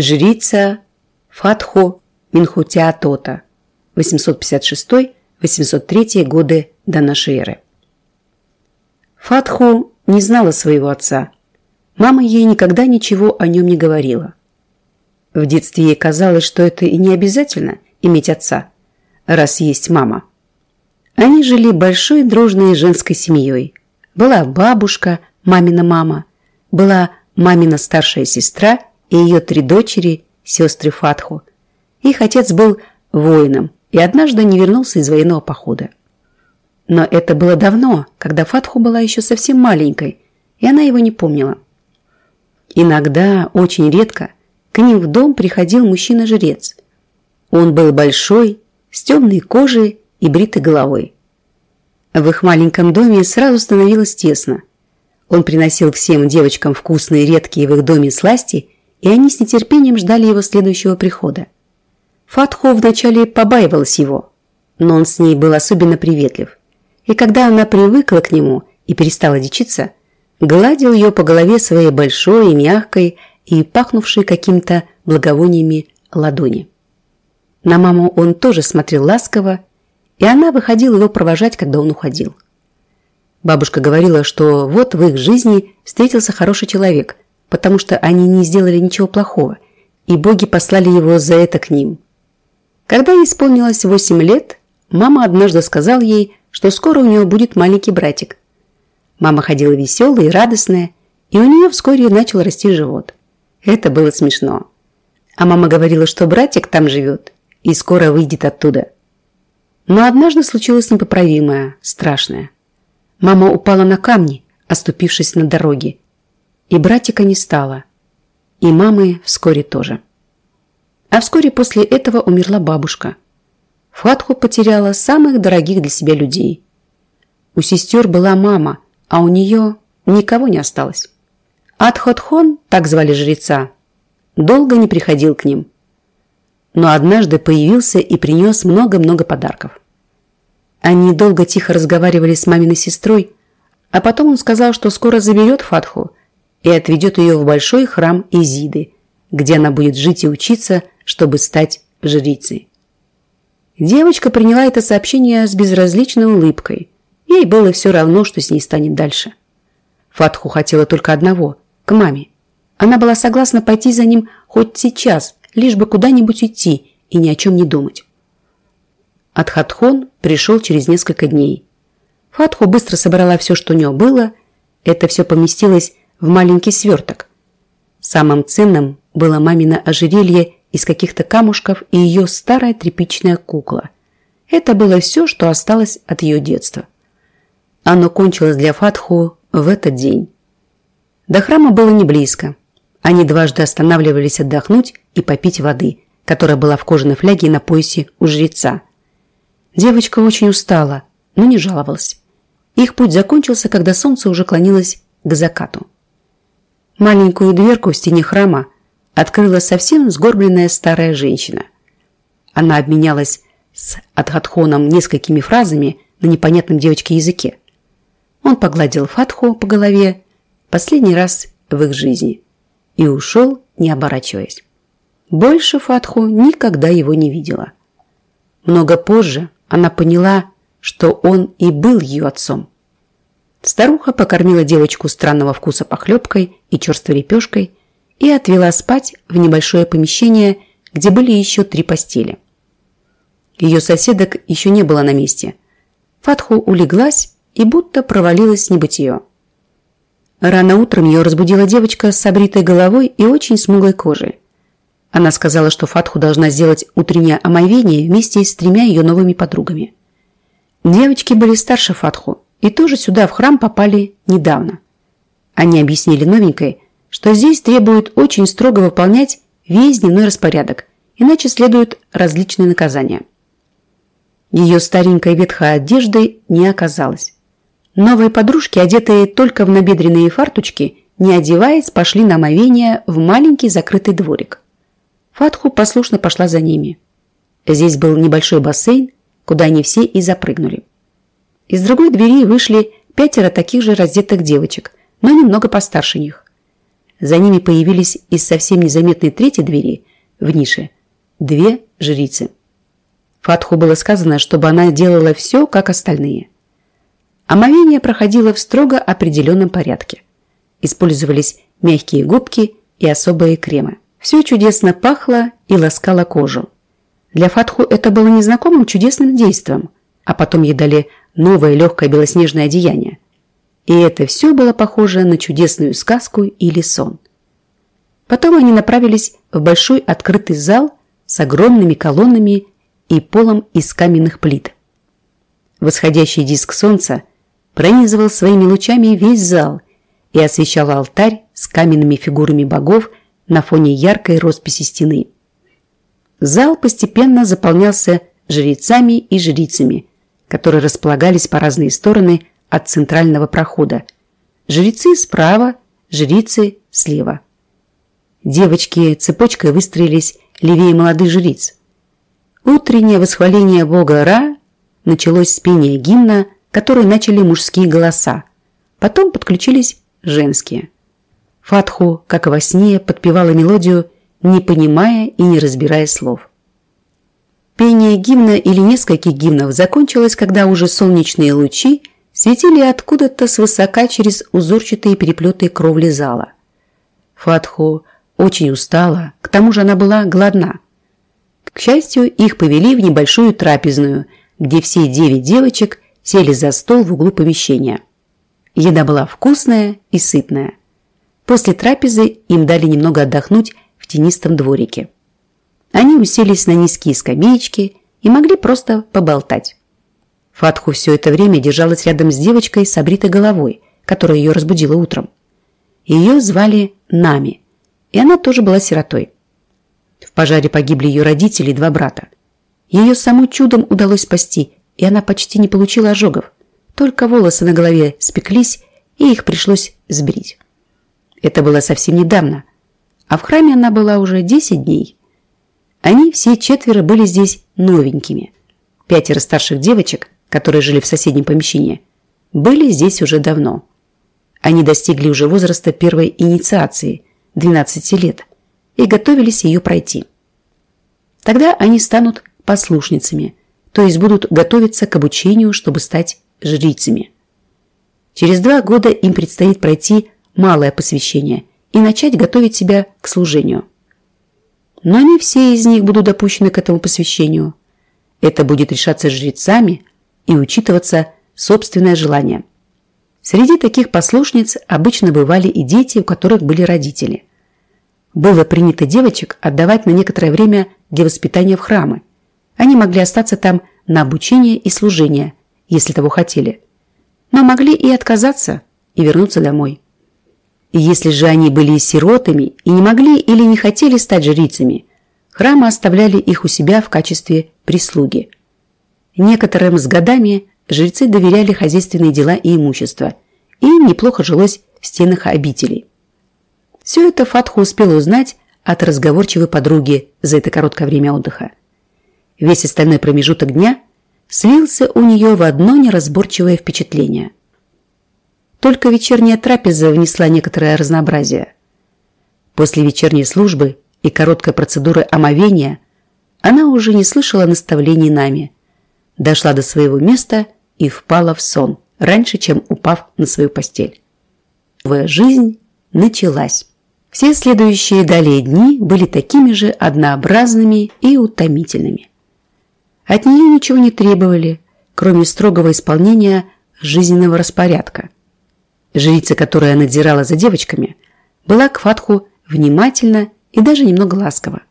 жрица Фатху Минхутиатота 856-803 годы до нашей эры. Фатху не знала своего отца. Мама ей никогда ничего о нем не говорила. В детстве ей казалось, что это и не обязательно иметь отца, раз есть мама. Они жили большой дружной женской семьей. Была бабушка, мамина мама, была мамина старшая сестра и ее три дочери, сестры Фатху. Их отец был воином и однажды не вернулся из военного похода. Но это было давно, когда Фатху была еще совсем маленькой, и она его не помнила. Иногда, очень редко, к ним в дом приходил мужчина-жрец. Он был большой, с темной кожей и бритой головой. В их маленьком доме сразу становилось тесно. Он приносил всем девочкам вкусные редкие в их доме сласти, и они с нетерпением ждали его следующего прихода. Фатху вначале побаивалась его, но он с ней был особенно приветлив. И когда она привыкла к нему и перестала дичиться, гладил ее по голове своей большой и мягкой и пахнувшей каким-то благовониями ладони. На маму он тоже смотрел ласково, и она выходила его провожать, когда он уходил. Бабушка говорила, что вот в их жизни встретился хороший человек, потому что они не сделали ничего плохого, и боги послали его за это к ним. Когда ей исполнилось восемь лет, мама однажды сказала ей, что скоро у нее будет маленький братик. Мама ходила веселая и радостная, и у нее вскоре начал расти живот. Это было смешно. А мама говорила, что братик там живет и скоро выйдет оттуда. Но однажды случилось непоправимое, страшное. Мама упала на камни, оступившись на дороге. И братика не стало. И мамы вскоре тоже. А вскоре после этого умерла бабушка. Фатху потеряла самых дорогих для себя людей. У сестер была мама, а у нее никого не осталось. Адхотхон, так звали жреца, долго не приходил к ним. Но однажды появился и принес много-много подарков. Они долго тихо разговаривали с маминой сестрой, а потом он сказал, что скоро заберет Фатху и отведет ее в большой храм Изиды, где она будет жить и учиться, чтобы стать жрицей. Девочка приняла это сообщение с безразличной улыбкой. Ей было все равно, что с ней станет дальше. Фатху хотела только одного – к маме. Она была согласна пойти за ним хоть сейчас, лишь бы куда-нибудь идти и ни о чем не думать. Адхатхон пришел через несколько дней. Фатху быстро собрала все, что у нее было. Это все поместилось в маленький сверток. Самым ценным было мамино ожерелье из каких-то камушков и ее старая тряпичная кукла. Это было все, что осталось от ее детства. Оно кончилось для Фатху в этот день. До храма было не близко. Они дважды останавливались отдохнуть и попить воды, которая была в кожаной фляге на поясе у жреца. Девочка очень устала, но не жаловалась. Их путь закончился, когда солнце уже клонилось к закату. Маленькую дверку в стене храма открыла совсем сгорбленная старая женщина. Она обменялась с Адхатхоном несколькими фразами на непонятном девочке языке. Он погладил Фатху по голове последний раз в их жизни и ушел, не оборачиваясь. Больше Фатху никогда его не видела. Много позже она поняла, что он и был ее отцом. Старуха покормила девочку странного вкуса похлебкой и черствой лепешкой и отвела спать в небольшое помещение, где были еще три постели. Ее соседок еще не было на месте. Фатху улеглась и будто провалилась в небытие. Рано утром ее разбудила девочка с обритой головой и очень смуглой кожей. Она сказала, что Фатху должна сделать утреннее омовение вместе с тремя ее новыми подругами. Девочки были старше Фатху и тоже сюда в храм попали недавно. Они объяснили новенькой, что здесь требуют очень строго выполнять весь дневной распорядок, иначе следуют различные наказания. Ее старенькой ветхой одежды не оказалось. Новые подружки, одетые только в набедренные фарточки, не одеваясь, пошли на омовение в маленький закрытый дворик. Фатху послушно пошла за ними. Здесь был небольшой бассейн, куда они все и запрыгнули. Из другой двери вышли пятеро таких же раздетых девочек, но немного постарше них. за ними появились из совсем незаметной третьей двери в нише две жрицы. Фатху было сказано, чтобы она делала все, как остальные. Омовение проходило в строго определенном порядке. Использовались мягкие губки и особые кремы. Все чудесно пахло и ласкало кожу. Для Фатху это было незнакомым чудесным действом, а потом ей дали новое легкое белоснежное одеяние. И это все было похоже на чудесную сказку или сон. Потом они направились в большой открытый зал с огромными колоннами и полом из каменных плит. Восходящий диск солнца пронизывал своими лучами весь зал и освещал алтарь с каменными фигурами богов на фоне яркой росписи стены. Зал постепенно заполнялся жрецами и жрицами, которые располагались по разные стороны от центрального прохода. Жрецы справа, жрицы слева. Девочки цепочкой выстроились левее молодых жриц. Утреннее восхваление бога Ра началось с пения гимна, который начали мужские голоса. Потом подключились женские. Фатху, как во сне, подпевала мелодию, не понимая и не разбирая слов. Пение гимна или нескольких гимнов закончилось, когда уже солнечные лучи светили откуда-то свысока через узорчатые переплеты кровли зала. Фатху очень устала, к тому же она была голодна. К счастью, их повели в небольшую трапезную, где все девять девочек сели за стол в углу помещения. Еда была вкусная и сытная. После трапезы им дали немного отдохнуть в тенистом дворике. Они уселись на низкие скамеечки и могли просто поболтать. Фатху все это время держалась рядом с девочкой с обритой головой, которая ее разбудила утром. Ее звали Нами, и она тоже была сиротой. В пожаре погибли ее родители и два брата. Ее саму чудом удалось спасти, и она почти не получила ожогов. Только волосы на голове спеклись, и их пришлось сбрить. Это было совсем недавно, а в храме она была уже 10 дней. Они все четверо были здесь новенькими. Пятеро старших девочек, которые жили в соседнем помещении, были здесь уже давно. Они достигли уже возраста первой инициации, 12 лет, и готовились ее пройти. Тогда они станут послушницами, то есть будут готовиться к обучению, чтобы стать жрицами. Через два года им предстоит пройти малое посвящение и начать готовить себя к служению. Но не все из них будут допущены к этому посвящению. Это будет решаться жрецами и учитываться собственное желание. Среди таких послушниц обычно бывали и дети, у которых были родители. Было принято девочек отдавать на некоторое время для воспитания в храмы. Они могли остаться там на обучение и служение, если того хотели. Но могли и отказаться и вернуться домой. Если же они были сиротами и не могли или не хотели стать жрицами, храмы оставляли их у себя в качестве прислуги. Некоторым с годами жрецы доверяли хозяйственные дела и имущество, и им неплохо жилось в стенах обителей. Все это Фатху успела узнать от разговорчивой подруги за это короткое время отдыха. Весь остальной промежуток дня слился у нее в одно неразборчивое впечатление – только вечерняя трапеза внесла некоторое разнообразие. После вечерней службы и короткой процедуры омовения она уже не слышала наставлений нами. Дошла до своего места и впала в сон, раньше, чем упав на свою постель. Новая жизнь началась. Все следующие далее дни были такими же однообразными и утомительными. От нее ничего не требовали, кроме строгого исполнения жизненного распорядка – Жрица, которая надзирала за девочками, была к Фатху внимательна и даже немного ласкова.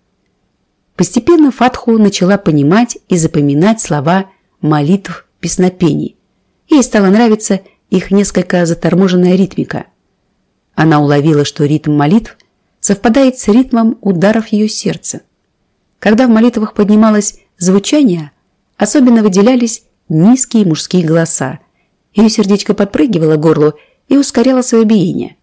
Постепенно Фатху начала понимать и запоминать слова молитв песнопений. Ей стала нравиться их несколько заторможенная ритмика. Она уловила, что ритм молитв совпадает с ритмом ударов ее сердца. Когда в молитвах поднималось звучание, особенно выделялись низкие мужские голоса. Ее сердечко подпрыгивало к горлу и ускоряла свое биение.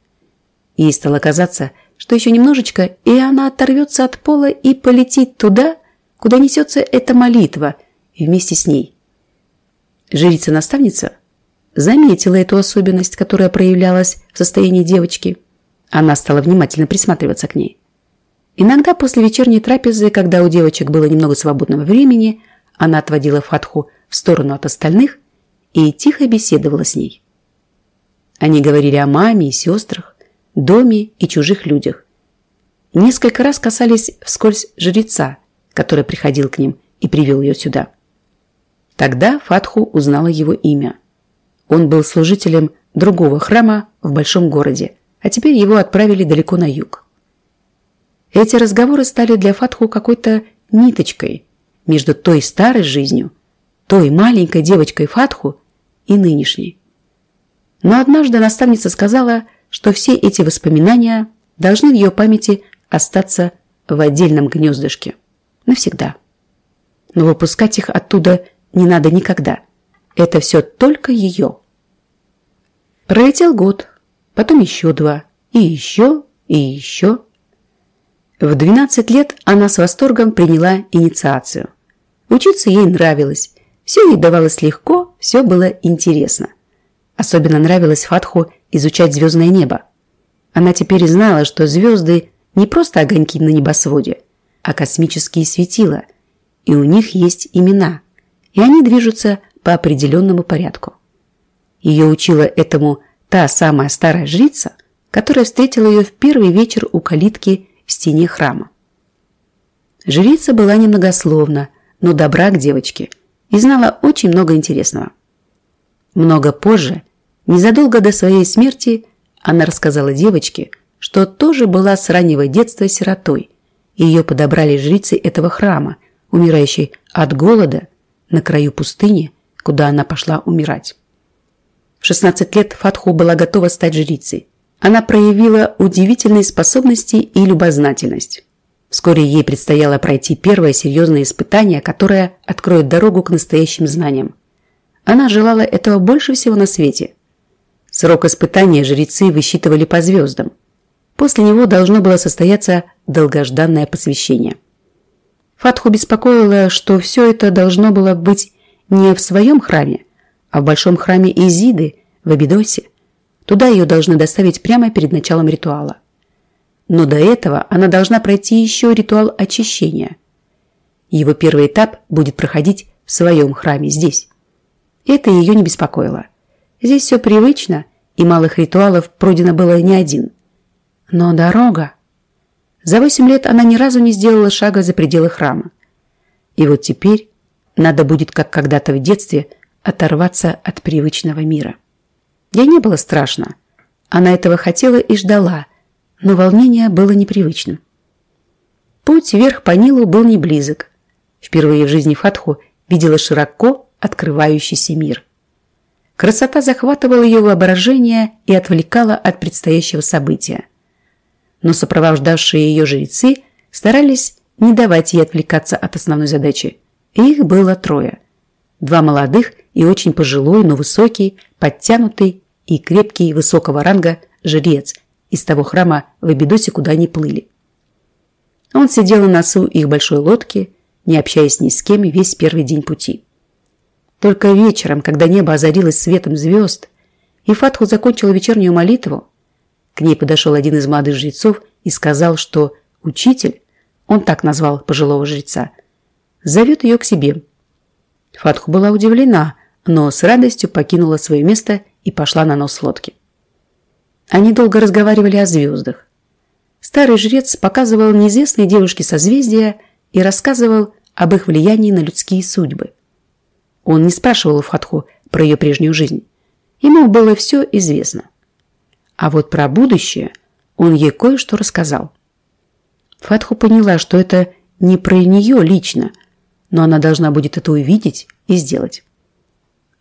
Ей стало казаться, что еще немножечко, и она оторвется от пола и полетит туда, куда несется эта молитва, и вместе с ней. Жрица-наставница заметила эту особенность, которая проявлялась в состоянии девочки. Она стала внимательно присматриваться к ней. Иногда после вечерней трапезы, когда у девочек было немного свободного времени, она отводила Фатху в сторону от остальных и тихо беседовала с ней. Они говорили о маме и сестрах, доме и чужих людях. Несколько раз касались вскользь жреца, который приходил к ним и привел ее сюда. Тогда Фатху узнала его имя. Он был служителем другого храма в большом городе, а теперь его отправили далеко на юг. Эти разговоры стали для Фатху какой-то ниточкой между той старой жизнью, той маленькой девочкой Фатху и нынешней. Но однажды наставница сказала, что все эти воспоминания должны в ее памяти остаться в отдельном гнездышке. Навсегда. Но выпускать их оттуда не надо никогда. Это все только ее. Пролетел год, потом еще два, и еще, и еще. В 12 лет она с восторгом приняла инициацию. Учиться ей нравилось, все ей давалось легко, все было интересно. Особенно нравилось Фатху изучать звездное небо. Она теперь знала, что звезды не просто огоньки на небосводе, а космические светила, и у них есть имена, и они движутся по определенному порядку. Ее учила этому та самая старая жрица, которая встретила ее в первый вечер у калитки в стене храма. Жрица была немногословна, но добра к девочке и знала очень много интересного. Много позже Незадолго до своей смерти она рассказала девочке, что тоже была с раннего детства сиротой, ее подобрали жрицы этого храма, умирающей от голода на краю пустыни, куда она пошла умирать. В 16 лет Фатху была готова стать жрицей. Она проявила удивительные способности и любознательность. Вскоре ей предстояло пройти первое серьезное испытание, которое откроет дорогу к настоящим знаниям. Она желала этого больше всего на свете – Срок испытания жрецы высчитывали по звездам. После него должно было состояться долгожданное посвящение. Фатху беспокоило, что все это должно было быть не в своем храме, а в большом храме Изиды в Абидосе. Туда ее должны доставить прямо перед началом ритуала. Но до этого она должна пройти еще ритуал очищения. Его первый этап будет проходить в своем храме здесь. Это ее не беспокоило. Здесь все привычно, и малых ритуалов пройдено было не один. Но дорога... За восемь лет она ни разу не сделала шага за пределы храма. И вот теперь надо будет, как когда-то в детстве, оторваться от привычного мира. Ей не было страшно. Она этого хотела и ждала, но волнение было непривычным. Путь вверх по Нилу был не близок. Впервые в жизни Фатху видела широко открывающийся мир. Красота захватывала ее воображение и отвлекала от предстоящего события. Но сопровождавшие ее жрецы старались не давать ей отвлекаться от основной задачи. Их было трое. Два молодых и очень пожилой, но высокий, подтянутый и крепкий высокого ранга жрец из того храма в Абидосе, куда они плыли. Он сидел на носу их большой лодки, не общаясь ни с кем весь первый день пути. Только вечером, когда небо озарилось светом звезд, и Фатху закончила вечернюю молитву, к ней подошел один из молодых жрецов и сказал, что учитель, он так назвал пожилого жреца, зовет ее к себе. Фатху была удивлена, но с радостью покинула свое место и пошла на нос лодки. Они долго разговаривали о звездах. Старый жрец показывал неизвестные девушке созвездия и рассказывал об их влиянии на людские судьбы. Он не спрашивал у Фатху про ее прежнюю жизнь. Ему было все известно. А вот про будущее он ей кое-что рассказал. Фатху поняла, что это не про нее лично, но она должна будет это увидеть и сделать.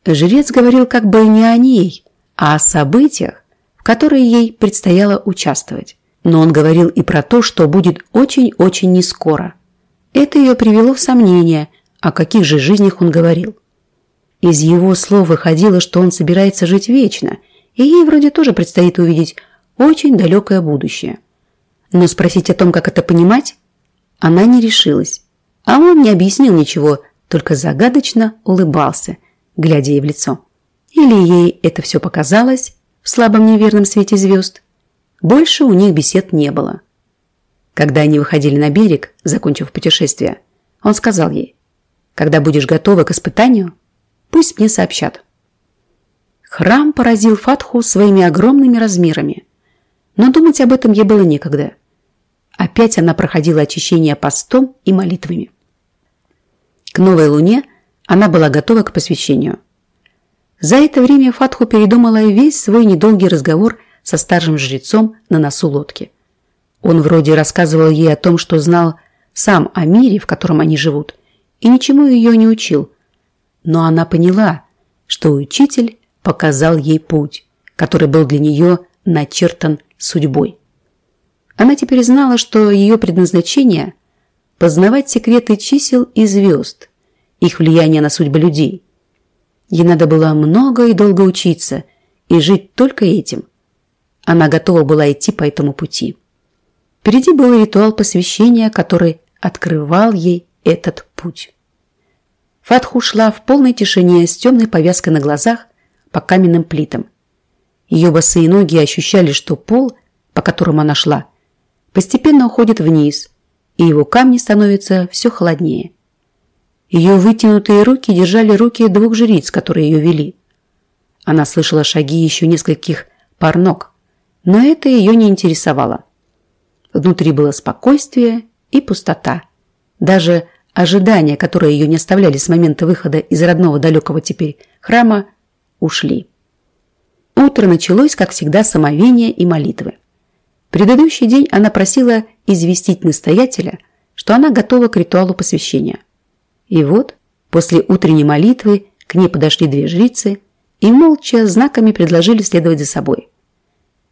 Жрец говорил как бы не о ней, а о событиях, в которые ей предстояло участвовать. Но он говорил и про то, что будет очень-очень нескоро. Это ее привело в сомнение, о каких же жизнях он говорил. Из его слов выходило, что он собирается жить вечно, и ей вроде тоже предстоит увидеть очень далекое будущее. Но спросить о том, как это понимать, она не решилась. А он не объяснил ничего, только загадочно улыбался, глядя ей в лицо. Или ей это все показалось в слабом неверном свете звезд. Больше у них бесед не было. Когда они выходили на берег, закончив путешествие, он сказал ей, «Когда будешь готова к испытанию, пусть мне сообщат». Храм поразил Фатху своими огромными размерами, но думать об этом ей было некогда. Опять она проходила очищение постом и молитвами. К новой луне она была готова к посвящению. За это время Фатху передумала весь свой недолгий разговор со старшим жрецом на носу лодки. Он вроде рассказывал ей о том, что знал сам о мире, в котором они живут, и ничему ее не учил. Но она поняла, что учитель показал ей путь, который был для нее начертан судьбой. Она теперь знала, что ее предназначение – познавать секреты чисел и звезд, их влияние на судьбы людей. Ей надо было много и долго учиться и жить только этим. Она готова была идти по этому пути. Впереди был ритуал посвящения, который открывал ей этот путь. Фатху шла в полной тишине с темной повязкой на глазах по каменным плитам. Ее босые ноги ощущали, что пол, по которому она шла, постепенно уходит вниз, и его камни становятся все холоднее. Ее вытянутые руки держали руки двух жриц, которые ее вели. Она слышала шаги еще нескольких пар ног, но это ее не интересовало. Внутри было спокойствие и пустота. Даже ожидания, которые ее не оставляли с момента выхода из родного далекого теперь храма, ушли. Утро началось, как всегда, с омовения и молитвы. Предыдущий день она просила известить настоятеля, что она готова к ритуалу посвящения. И вот, после утренней молитвы, к ней подошли две жрицы и молча знаками предложили следовать за собой.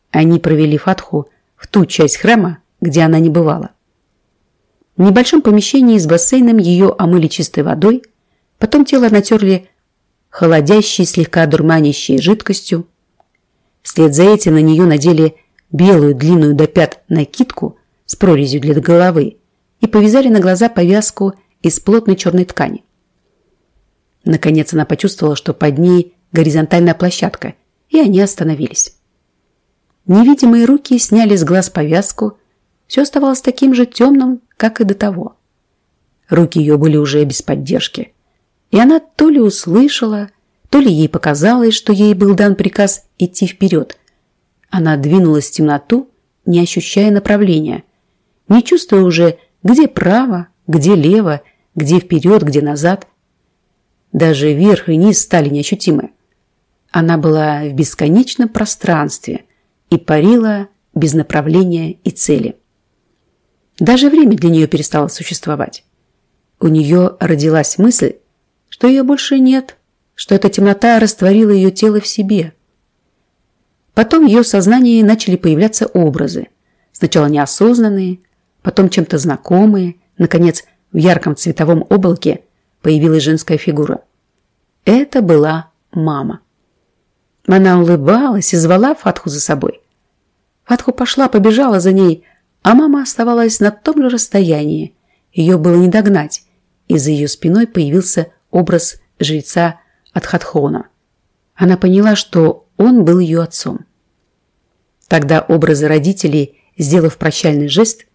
Они провели Фатху в ту часть храма, где она не бывала. В небольшом помещении с бассейном ее омыли чистой водой, потом тело натерли холодящей, слегка дурманящей жидкостью. Вслед за этим на нее надели белую длинную до пят накидку с прорезью для головы и повязали на глаза повязку из плотной черной ткани. Наконец она почувствовала, что под ней горизонтальная площадка, и они остановились. Невидимые руки сняли с глаз повязку, все оставалось таким же темным, как и до того. Руки ее были уже без поддержки, и она то ли услышала, то ли ей показалось, что ей был дан приказ идти вперед. Она двинулась в темноту, не ощущая направления, не чувствуя уже, где право, где лево, где вперед, где назад. Даже вверх и низ стали неощутимы. Она была в бесконечном пространстве и парила без направления и цели. Даже время для нее перестало существовать. У нее родилась мысль, что ее больше нет, что эта темнота растворила ее тело в себе. Потом в ее сознании начали появляться образы. Сначала неосознанные, потом чем-то знакомые, наконец, в ярком цветовом облаке появилась женская фигура. Это была мама. Она улыбалась и звала Фатху за собой. Фатху пошла, побежала за ней, а мама оставалась на том же расстоянии. Ее было не догнать, и за ее спиной появился образ жреца Адхатхона. Она поняла, что он был ее отцом. Тогда образы родителей, сделав прощальный жест,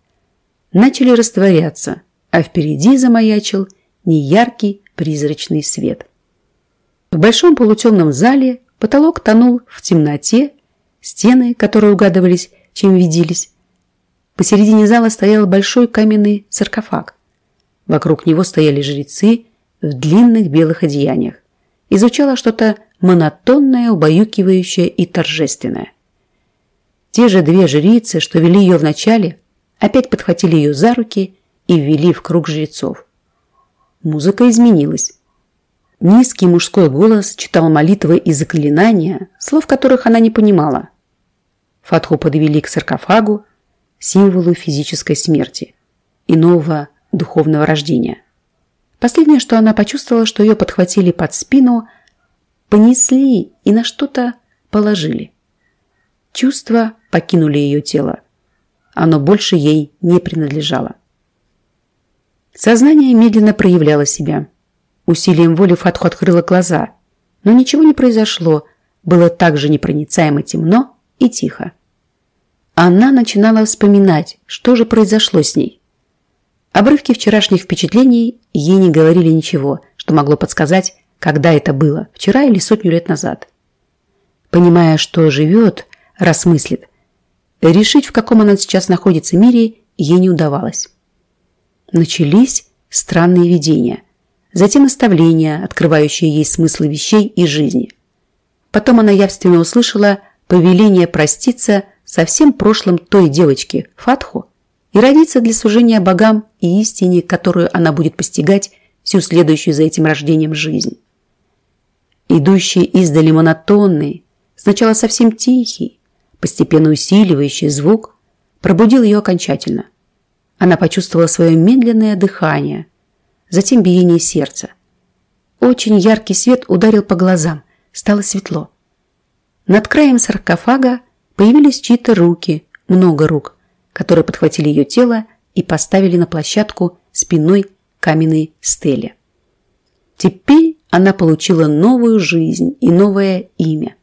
начали растворяться – а впереди замаячил неяркий призрачный свет. В большом полутемном зале потолок тонул в темноте, стены, которые угадывались, чем виделись. Посередине зала стоял большой каменный саркофаг. Вокруг него стояли жрецы в длинных белых одеяниях. Изучало что-то монотонное, убаюкивающее и торжественное. Те же две жрицы, что вели ее вначале, опять подхватили ее за руки и ввели в круг жрецов. Музыка изменилась. Низкий мужской голос читал молитвы и заклинания, слов которых она не понимала. Фатху подвели к саркофагу, символу физической смерти и нового духовного рождения. Последнее, что она почувствовала, что ее подхватили под спину, понесли и на что-то положили. Чувства покинули ее тело. Оно больше ей не принадлежало. Сознание медленно проявляло себя. Усилием воли Фатху открыла глаза. Но ничего не произошло. Было так же непроницаемо темно и тихо. Она начинала вспоминать, что же произошло с ней. Обрывки вчерашних впечатлений ей не говорили ничего, что могло подсказать, когда это было, вчера или сотню лет назад. Понимая, что живет, рассмыслит, решить, в каком она сейчас находится мире, ей не удавалось. Начались странные видения, затем наставления, открывающие ей смыслы вещей и жизни. Потом она явственно услышала повеление проститься со всем прошлым той девочки, Фатху, и родиться для служения богам и истине, которую она будет постигать всю следующую за этим рождением жизнь. Идущий издали монотонный, сначала совсем тихий, постепенно усиливающий звук, пробудил ее окончательно. Она почувствовала свое медленное дыхание, затем биение сердца. Очень яркий свет ударил по глазам, стало светло. Над краем саркофага появились чьи-то руки, много рук, которые подхватили ее тело и поставили на площадку спиной каменной стели. Теперь она получила новую жизнь и новое имя.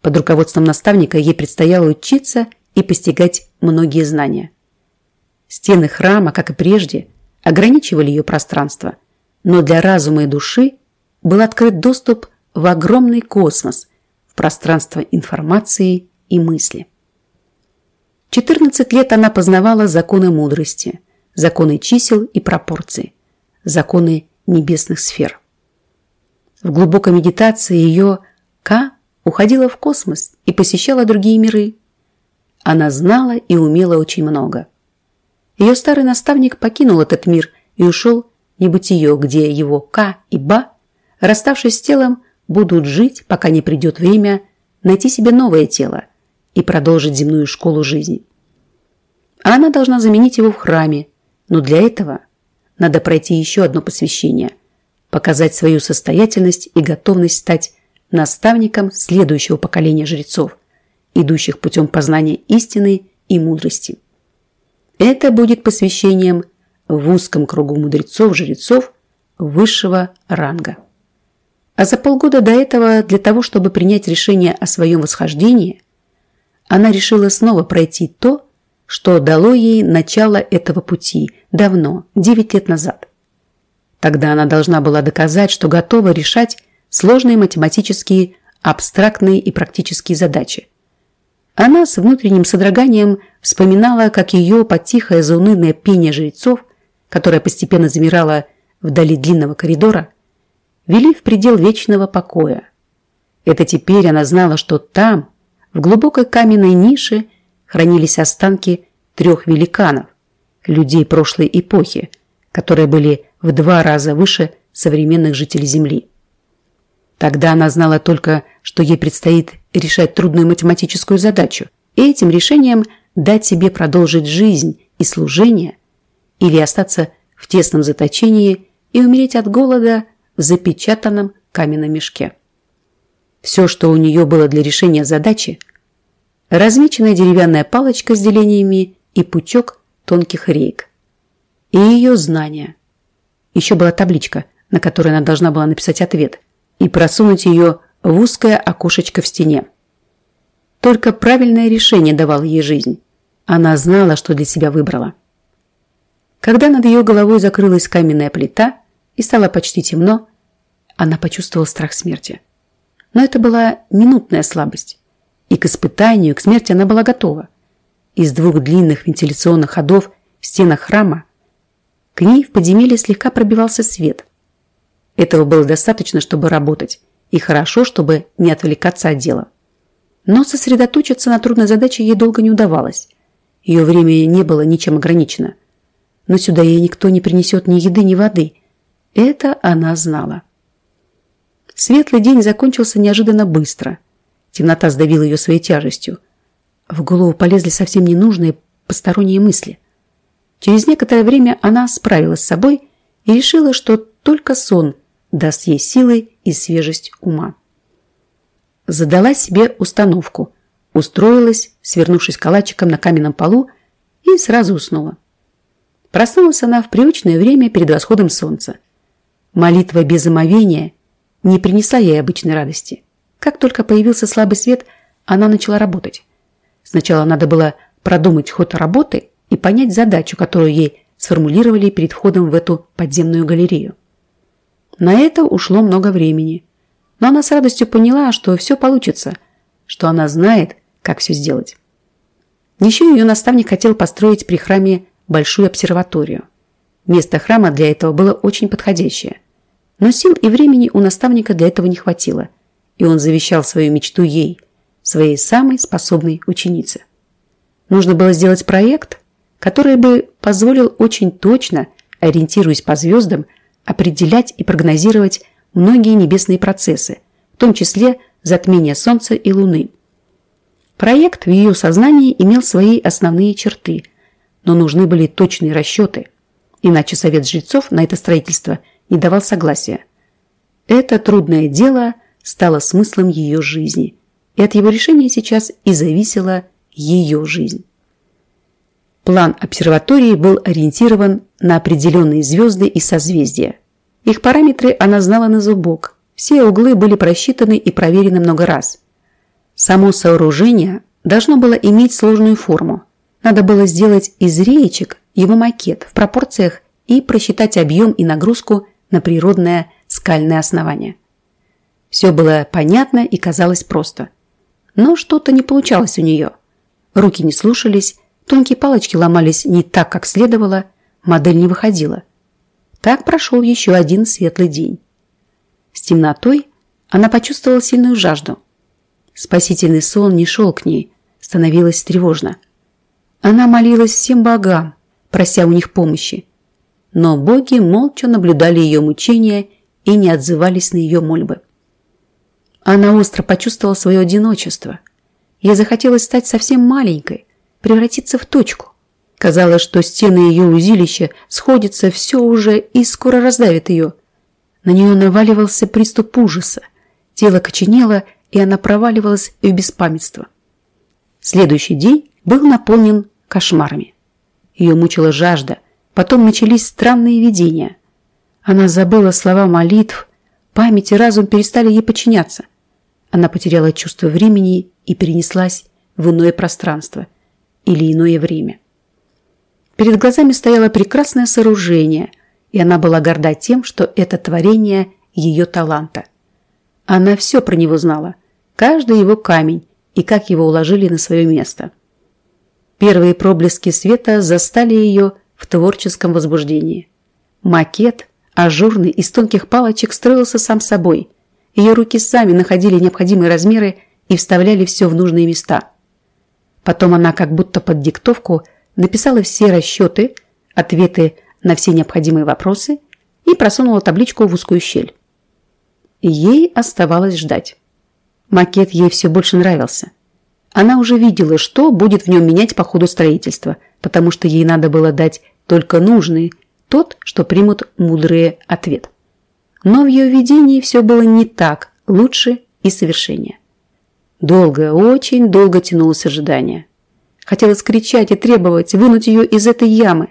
Под руководством наставника ей предстояло учиться и постигать многие знания. Стены храма, как и прежде, ограничивали ее пространство, но для разума и души был открыт доступ в огромный космос, в пространство информации и мысли. 14 лет она познавала законы мудрости, законы чисел и пропорций, законы небесных сфер. В глубокой медитации ее К уходила в космос и посещала другие миры. Она знала и умела очень много. Ее старый наставник покинул этот мир и ушел в небытие, где его К и Ба, расставшись с телом, будут жить, пока не придет время найти себе новое тело – и продолжить земную школу жизни. Она должна заменить его в храме, но для этого надо пройти еще одно посвящение, показать свою состоятельность и готовность стать наставником следующего поколения жрецов, идущих путем познания истины и мудрости. Это будет посвящением в узком кругу мудрецов-жрецов высшего ранга. А за полгода до этого для того, чтобы принять решение о своем восхождении, она решила снова пройти то, что дало ей начало этого пути давно, 9 лет назад. Тогда она должна была доказать, что готова решать сложные математические, абстрактные и практические задачи. Она с внутренним содроганием вспоминала, как ее потихое заунывное пение жрецов, которое постепенно замирало вдали длинного коридора, вели в предел вечного покоя. Это теперь она знала, что там, в глубокой каменной нише хранились останки трех великанов, людей прошлой эпохи, которые были в два раза выше современных жителей Земли. Тогда она знала только, что ей предстоит решать трудную математическую задачу, и этим решением дать себе продолжить жизнь и служение или остаться в тесном заточении и умереть от голода в запечатанном каменном мешке. Все, что у нее было для решения задачи, размеченная деревянная палочка с делениями и пучок тонких рейк. И ее знания. Еще была табличка, на которой она должна была написать ответ и просунуть ее в узкое окошечко в стене. Только правильное решение давало ей жизнь. Она знала, что для себя выбрала. Когда над ее головой закрылась каменная плита и стало почти темно, она почувствовала страх смерти. Но это была минутная слабость. И к испытанию, к смерти она была готова. Из двух длинных вентиляционных ходов в стенах храма к ней в подземелье слегка пробивался свет. Этого было достаточно, чтобы работать, и хорошо, чтобы не отвлекаться от дела. Но сосредоточиться на трудной задаче ей долго не удавалось. Ее время не было ничем ограничено. Но сюда ей никто не принесет ни еды, ни воды. Это она знала. Светлый день закончился неожиданно быстро. Темнота сдавила ее своей тяжестью. В голову полезли совсем ненужные посторонние мысли. Через некоторое время она справилась с собой и решила, что только сон даст ей силы и свежесть ума. Задала себе установку, устроилась, свернувшись калачиком на каменном полу, и сразу уснула. Проснулась она в привычное время перед восходом солнца. Молитва без омовения не принесла ей обычной радости. Как только появился слабый свет, она начала работать. Сначала надо было продумать ход работы и понять задачу, которую ей сформулировали перед входом в эту подземную галерею. На это ушло много времени, но она с радостью поняла, что все получится, что она знает, как все сделать. Еще ее наставник хотел построить при храме большую обсерваторию. Место храма для этого было очень подходящее. Но сил и времени у наставника для этого не хватило, и он завещал свою мечту ей, своей самой способной ученице. Нужно было сделать проект, который бы позволил очень точно, ориентируясь по звездам, определять и прогнозировать многие небесные процессы, в том числе затмение Солнца и Луны. Проект в ее сознании имел свои основные черты, но нужны были точные расчеты, иначе Совет жрецов на это строительство не давал согласия. Это трудное дело стало смыслом ее жизни, и от его решения сейчас и зависела ее жизнь. План обсерватории был ориентирован на определенные звезды и созвездия. Их параметры она знала на зубок. Все углы были просчитаны и проверены много раз. Само сооружение должно было иметь сложную форму. Надо было сделать из реечек его макет в пропорциях и просчитать объем и нагрузку на природное скальное основание. Все было понятно и казалось просто. Но что-то не получалось у нее. Руки не слушались, Тонкие палочки ломались не так, как следовало, модель не выходила. Так прошел еще один светлый день. С темнотой она почувствовала сильную жажду. Спасительный сон не шел к ней, становилось тревожно. Она молилась всем богам, прося у них помощи. Но боги молча наблюдали ее мучения и не отзывались на ее мольбы. Она остро почувствовала свое одиночество. Ей захотелось стать совсем маленькой, превратиться в точку. Казалось, что стены ее узилища сходятся все уже и скоро раздавит ее. На нее наваливался приступ ужаса. Тело коченело, и она проваливалась в беспамятство. Следующий день был наполнен кошмарами. Ее мучила жажда, потом начались странные видения. Она забыла слова молитв, память и разум перестали ей подчиняться. Она потеряла чувство времени и перенеслась в иное пространство, или иное время. Перед глазами стояло прекрасное сооружение, и она была горда тем, что это творение ее таланта. Она все про него знала, каждый его камень и как его уложили на свое место. Первые проблески света застали ее в творческом возбуждении. Макет, ажурный, из тонких палочек, строился сам собой. Ее руки сами находили необходимые размеры и вставляли все в нужные места – Потом она как будто под диктовку написала все расчеты, ответы на все необходимые вопросы и просунула табличку в узкую щель. Ей оставалось ждать. Макет ей все больше нравился. Она уже видела, что будет в нем менять по ходу строительства, потому что ей надо было дать только нужный, тот, что примут мудрые ответ. Но в ее видении все было не так, лучше и совершеннее. Долго, очень долго тянулось ожидание. Хотелось кричать и требовать, вынуть ее из этой ямы.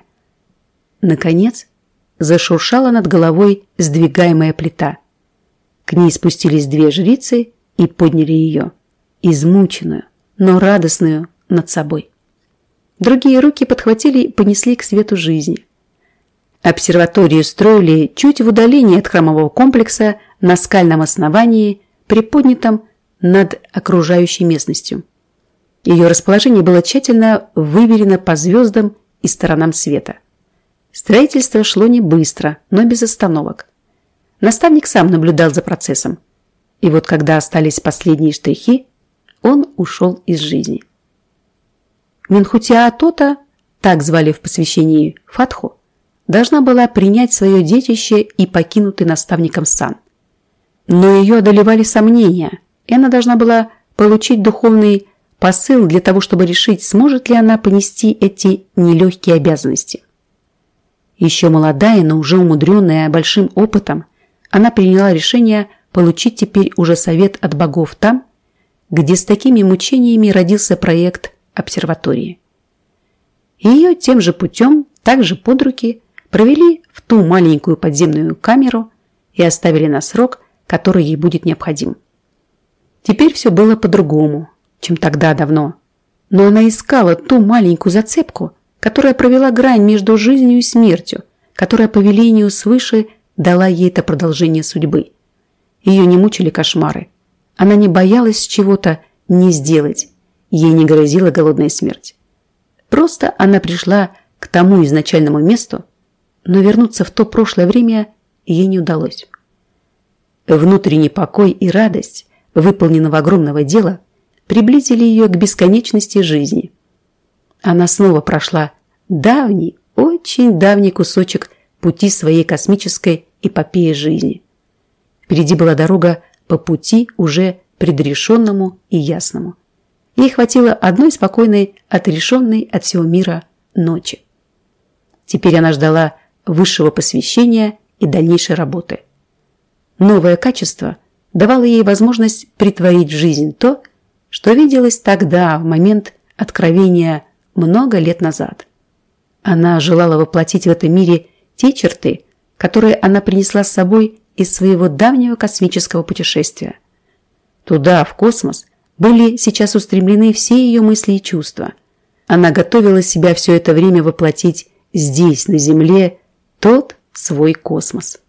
Наконец, зашуршала над головой сдвигаемая плита. К ней спустились две жрицы и подняли ее, измученную, но радостную над собой. Другие руки подхватили и понесли к свету жизни. Обсерваторию строили чуть в удалении от храмового комплекса на скальном основании, приподнятом над окружающей местностью. Ее расположение было тщательно выверено по звездам и сторонам света. Строительство шло не быстро, но без остановок. Наставник сам наблюдал за процессом. И вот когда остались последние штрихи, он ушел из жизни. Минхутиа Тота, так звали в посвящении Фатху, должна была принять свое детище и покинутый наставником сан. Но ее одолевали сомнения – и она должна была получить духовный посыл для того, чтобы решить, сможет ли она понести эти нелегкие обязанности. Еще молодая, но уже умудренная большим опытом, она приняла решение получить теперь уже совет от богов там, где с такими мучениями родился проект обсерватории. Ее тем же путем, также под руки, провели в ту маленькую подземную камеру и оставили на срок, который ей будет необходим. Теперь все было по-другому, чем тогда давно. Но она искала ту маленькую зацепку, которая провела грань между жизнью и смертью, которая по велению свыше дала ей это продолжение судьбы. Ее не мучили кошмары. Она не боялась чего-то не сделать. Ей не грозила голодная смерть. Просто она пришла к тому изначальному месту, но вернуться в то прошлое время ей не удалось. Внутренний покой и радость выполненного огромного дела приблизили ее к бесконечности жизни. Она снова прошла давний, очень давний кусочек пути своей космической эпопеи жизни. Впереди была дорога по пути уже предрешенному и ясному. Ей хватило одной спокойной, отрешенной от всего мира ночи. Теперь она ждала высшего посвящения и дальнейшей работы. Новое качество давало ей возможность притворить в жизнь то, что виделось тогда, в момент откровения много лет назад. Она желала воплотить в этом мире те черты, которые она принесла с собой из своего давнего космического путешествия. Туда, в космос, были сейчас устремлены все ее мысли и чувства. Она готовила себя все это время воплотить здесь, на Земле, тот свой космос.